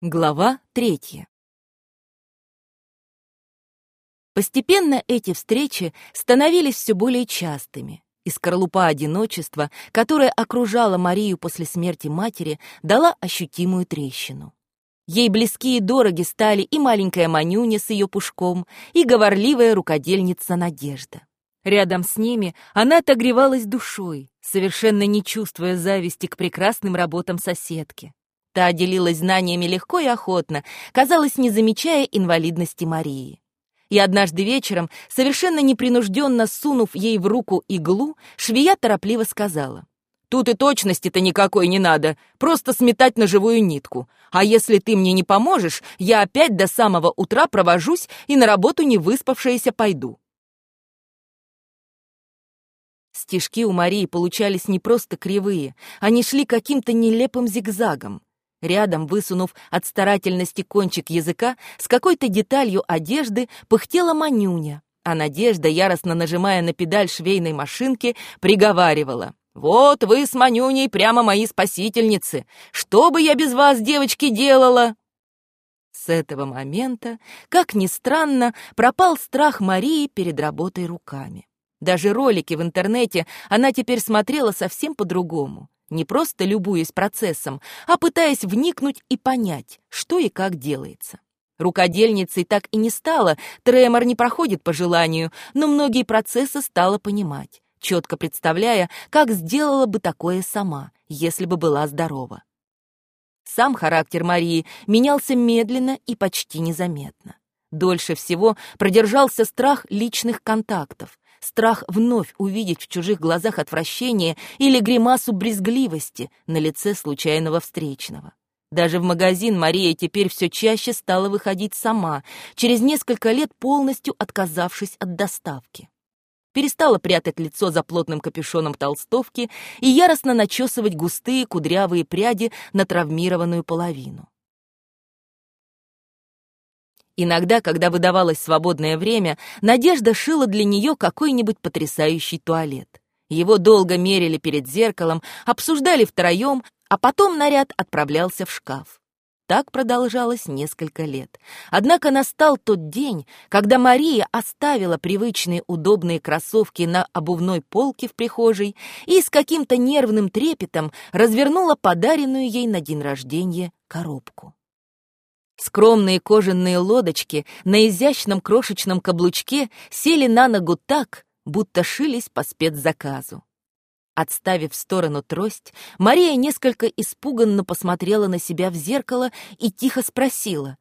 Глава третья. Постепенно эти встречи становились все более частыми, и скорлупа одиночества, которая окружала Марию после смерти матери, дала ощутимую трещину. Ей близки и дороги стали и маленькая Манюня с ее пушком, и говорливая рукодельница Надежда. Рядом с ними она отогревалась душой, совершенно не чувствуя зависти к прекрасным работам соседки. Та делилась знаниями легко и охотно, казалось, не замечая инвалидности Марии. И однажды вечером, совершенно непринужденно сунув ей в руку иглу, швея торопливо сказала. «Тут и точности-то никакой не надо, просто сметать на живую нитку. А если ты мне не поможешь, я опять до самого утра провожусь и на работу не выспавшаяся пойду». Стежки у Марии получались не просто кривые, они шли каким-то нелепым зигзагом. Рядом, высунув от старательности кончик языка, с какой-то деталью одежды пыхтела Манюня, а Надежда, яростно нажимая на педаль швейной машинки, приговаривала. «Вот вы с Манюней прямо мои спасительницы! Что бы я без вас, девочки, делала?» С этого момента, как ни странно, пропал страх Марии перед работой руками. Даже ролики в интернете она теперь смотрела совсем по-другому не просто любуясь процессом, а пытаясь вникнуть и понять, что и как делается. Рукодельницей так и не стала, тремор не проходит по желанию, но многие процессы стала понимать, четко представляя, как сделала бы такое сама, если бы была здорова. Сам характер Марии менялся медленно и почти незаметно. Дольше всего продержался страх личных контактов, страх вновь увидеть в чужих глазах отвращение или гримасу брезгливости на лице случайного встречного. Даже в магазин Мария теперь все чаще стала выходить сама, через несколько лет полностью отказавшись от доставки. Перестала прятать лицо за плотным капюшоном толстовки и яростно начесывать густые кудрявые пряди на травмированную половину. Иногда, когда выдавалось свободное время, Надежда шила для нее какой-нибудь потрясающий туалет. Его долго мерили перед зеркалом, обсуждали втроем, а потом наряд отправлялся в шкаф. Так продолжалось несколько лет. Однако настал тот день, когда Мария оставила привычные удобные кроссовки на обувной полке в прихожей и с каким-то нервным трепетом развернула подаренную ей на день рождения коробку. Скромные кожаные лодочки на изящном крошечном каблучке сели на ногу так, будто шились по спецзаказу. Отставив в сторону трость, Мария несколько испуганно посмотрела на себя в зеркало и тихо спросила.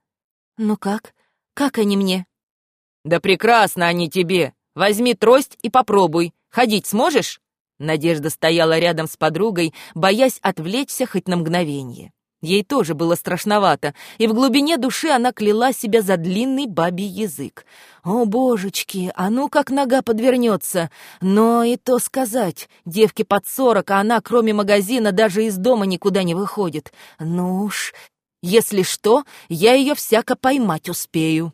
«Ну как? Как они мне?» «Да прекрасно они тебе! Возьми трость и попробуй. Ходить сможешь?» Надежда стояла рядом с подругой, боясь отвлечься хоть на мгновение. Ей тоже было страшновато, и в глубине души она кляла себя за длинный бабий язык. О, божечки, а ну как нога подвернется! Но и то сказать, девке под сорок, а она, кроме магазина, даже из дома никуда не выходит. Ну уж, если что, я ее всяко поймать успею.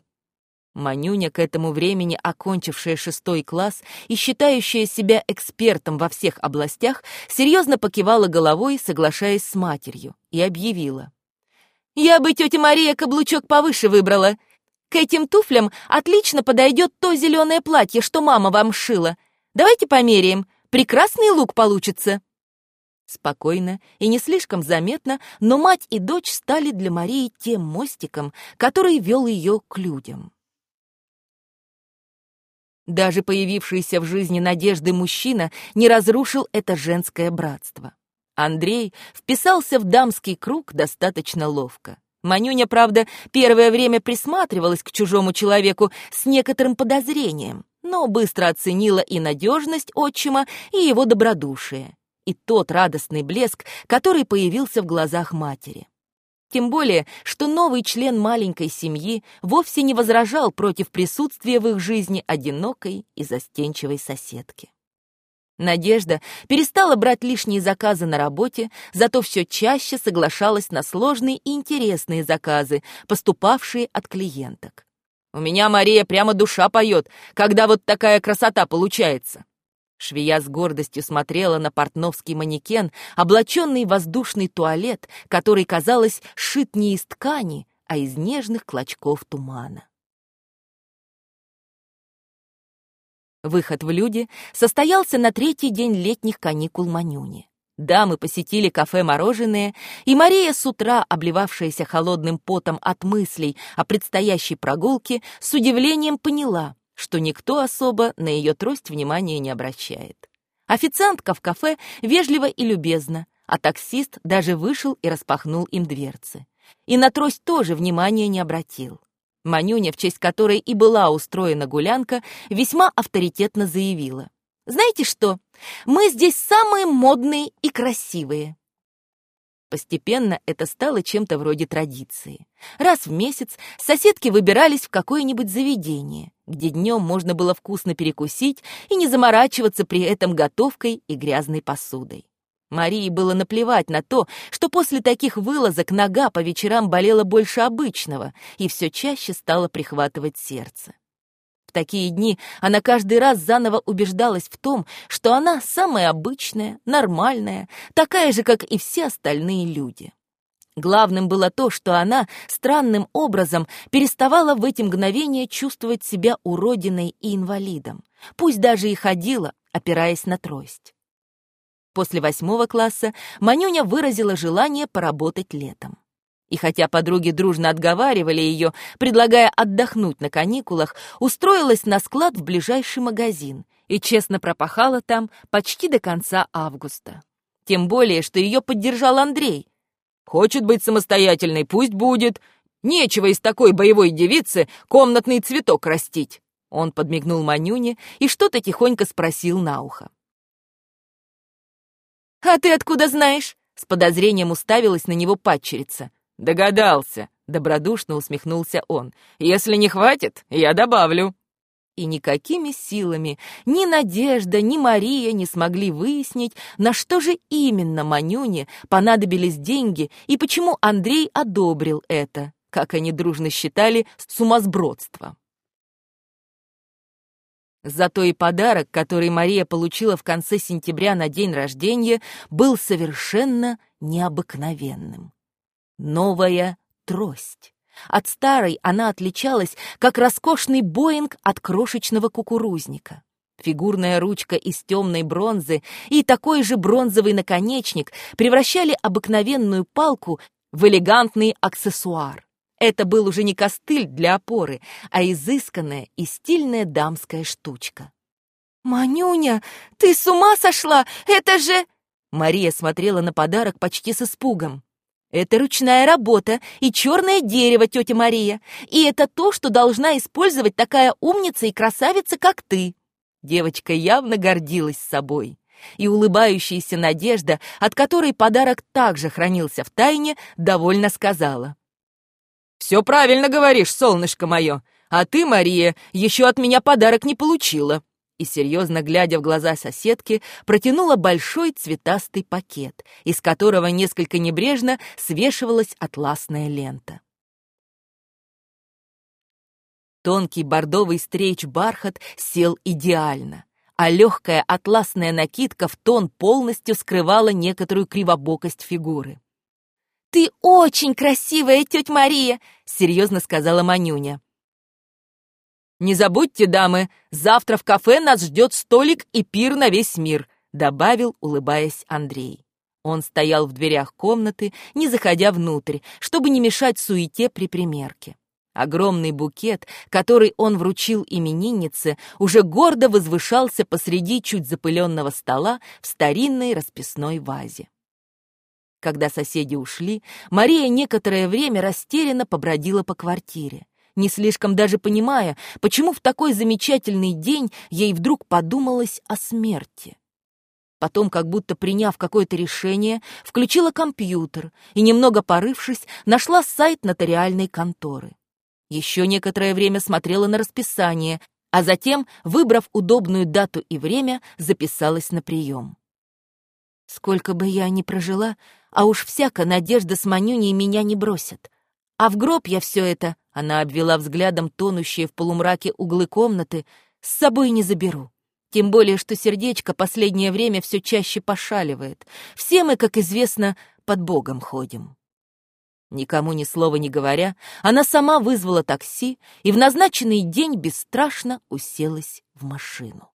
Манюня, к этому времени окончившая шестой класс и считающая себя экспертом во всех областях, серьезно покивала головой, соглашаясь с матерью, и объявила. «Я бы, тетя Мария, каблучок повыше выбрала. К этим туфлям отлично подойдет то зеленое платье, что мама вам шила. Давайте померяем. Прекрасный лук получится». Спокойно и не слишком заметно, но мать и дочь стали для Марии тем мостиком, который вел ее к людям. Даже появившийся в жизни надежды мужчина не разрушил это женское братство. Андрей вписался в дамский круг достаточно ловко. Манюня, правда, первое время присматривалась к чужому человеку с некоторым подозрением, но быстро оценила и надежность отчима, и его добродушие, и тот радостный блеск, который появился в глазах матери. Тем более, что новый член маленькой семьи вовсе не возражал против присутствия в их жизни одинокой и застенчивой соседки. Надежда перестала брать лишние заказы на работе, зато все чаще соглашалась на сложные и интересные заказы, поступавшие от клиенток. «У меня, Мария, прямо душа поет, когда вот такая красота получается». Швея с гордостью смотрела на портновский манекен, облаченный в воздушный туалет, который, казалось, шит не из ткани, а из нежных клочков тумана. Выход в люди состоялся на третий день летних каникул Манюни. Дамы посетили кафе «Мороженое», и Мария с утра, обливавшаяся холодным потом от мыслей о предстоящей прогулке, с удивлением поняла, что никто особо на ее трость внимания не обращает. Официантка в кафе вежливо и любезна, а таксист даже вышел и распахнул им дверцы. И на трость тоже внимания не обратил. Манюня, в честь которой и была устроена гулянка, весьма авторитетно заявила. «Знаете что? Мы здесь самые модные и красивые». Постепенно это стало чем-то вроде традиции. Раз в месяц соседки выбирались в какое-нибудь заведение, где днем можно было вкусно перекусить и не заморачиваться при этом готовкой и грязной посудой. Марии было наплевать на то, что после таких вылазок нога по вечерам болела больше обычного и все чаще стала прихватывать сердце. Такие дни она каждый раз заново убеждалась в том, что она самая обычная, нормальная, такая же, как и все остальные люди. Главным было то, что она странным образом переставала в эти мгновения чувствовать себя уродиной и инвалидом, пусть даже и ходила, опираясь на трость. После восьмого класса Манюня выразила желание поработать летом. И хотя подруги дружно отговаривали ее, предлагая отдохнуть на каникулах, устроилась на склад в ближайший магазин и честно пропахала там почти до конца августа. Тем более, что ее поддержал Андрей. «Хочет быть самостоятельной, пусть будет. Нечего из такой боевой девицы комнатный цветок растить». Он подмигнул Манюне и что-то тихонько спросил на ухо. «А ты откуда знаешь?» — с подозрением уставилась на него падчерица. «Догадался», — добродушно усмехнулся он. «Если не хватит, я добавлю». И никакими силами ни Надежда, ни Мария не смогли выяснить, на что же именно Манюне понадобились деньги и почему Андрей одобрил это, как они дружно считали, сумасбродство. Зато и подарок, который Мария получила в конце сентября на день рождения, был совершенно необыкновенным. Новая трость. От старой она отличалась, как роскошный Боинг от крошечного кукурузника. Фигурная ручка из темной бронзы и такой же бронзовый наконечник превращали обыкновенную палку в элегантный аксессуар. Это был уже не костыль для опоры, а изысканная и стильная дамская штучка. «Манюня, ты с ума сошла? Это же...» Мария смотрела на подарок почти с испугом. «Это ручная работа и черное дерево, тетя Мария. И это то, что должна использовать такая умница и красавица, как ты». Девочка явно гордилась собой. И улыбающаяся Надежда, от которой подарок также хранился в тайне, довольно сказала. «Все правильно говоришь, солнышко мое. А ты, Мария, еще от меня подарок не получила». И, серьезно глядя в глаза соседки, протянула большой цветастый пакет, из которого несколько небрежно свешивалась атласная лента. Тонкий бордовый стрейч-бархат сел идеально, а легкая атласная накидка в тон полностью скрывала некоторую кривобокость фигуры. «Ты очень красивая, тетя Мария!» — серьезно сказала Манюня. «Не забудьте, дамы, завтра в кафе нас ждет столик и пир на весь мир», — добавил, улыбаясь Андрей. Он стоял в дверях комнаты, не заходя внутрь, чтобы не мешать суете при примерке. Огромный букет, который он вручил имениннице, уже гордо возвышался посреди чуть запыленного стола в старинной расписной вазе. Когда соседи ушли, Мария некоторое время растерянно побродила по квартире, не слишком даже понимая, почему в такой замечательный день ей вдруг подумалось о смерти. Потом, как будто приняв какое-то решение, включила компьютер и, немного порывшись, нашла сайт нотариальной конторы. Еще некоторое время смотрела на расписание, а затем, выбрав удобную дату и время, записалась на прием. Сколько бы я ни прожила, а уж всяко надежда с Манюней меня не бросят. А в гроб я все это, она обвела взглядом тонущие в полумраке углы комнаты, с собой не заберу. Тем более, что сердечко последнее время все чаще пошаливает. Все мы, как известно, под Богом ходим. Никому ни слова не говоря, она сама вызвала такси и в назначенный день бесстрашно уселась в машину.